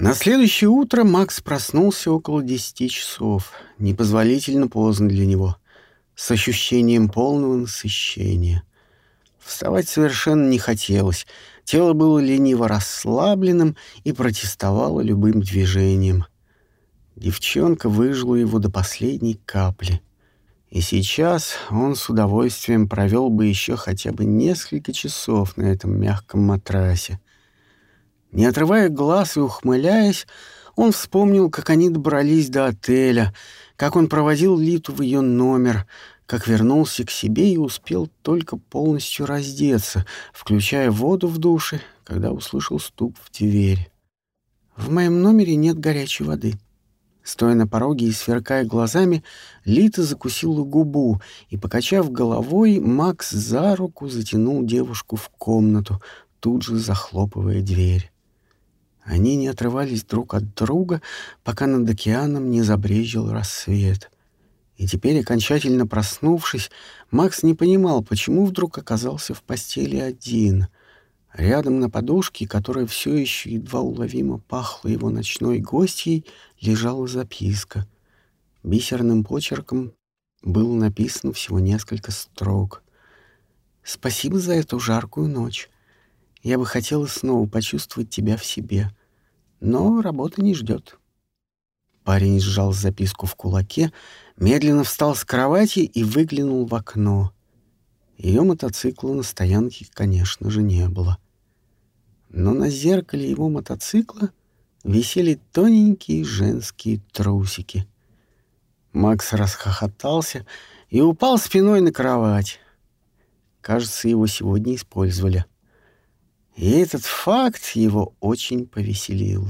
На следующее утро Макс проснулся около десяти часов, непозволительно поздно для него, с ощущением полного насыщения. Вставать совершенно не хотелось, тело было лениво расслабленным и протестовало любым движением. Девчонка выжила его до последней капли. И сейчас он с удовольствием провел бы еще хотя бы несколько часов на этом мягком матрасе. Не отрывая глаз и ухмыляясь, он вспомнил, как они добрались до отеля, как он проводил Литу в ее номер, как вернулся к себе и успел только полностью раздеться, включая воду в душе, когда услышал стук в дверь. «В моем номере нет горячей воды». Стоя на пороге и сверкая глазами, Лита закусила губу, и, покачав головой, Макс за руку затянул девушку в комнату, тут же захлопывая дверь. Они не отрывались друг от друга, пока над океаном не забрезжил рассвет. И теперь, окончательно проснувшись, Макс не понимал, почему вдруг оказался в постели один. Рядом на подушке, которая все еще едва уловимо пахла его ночной гостьей, лежала записка. Бисерным почерком было написано всего несколько строк. «Спасибо за эту жаркую ночь. Я бы хотела снова почувствовать тебя в себе. Но работа не ждет. Парень сжал записку в кулаке, медленно встал с кровати и выглянул в окно. Ее мотоцикла на стоянке, конечно же, не было. Но на зеркале его мотоцикла висели тоненькие женские трусики. Макс расхохотался и упал спиной на кровать. Кажется, его сегодня использовали. И этот факт его очень повеселил.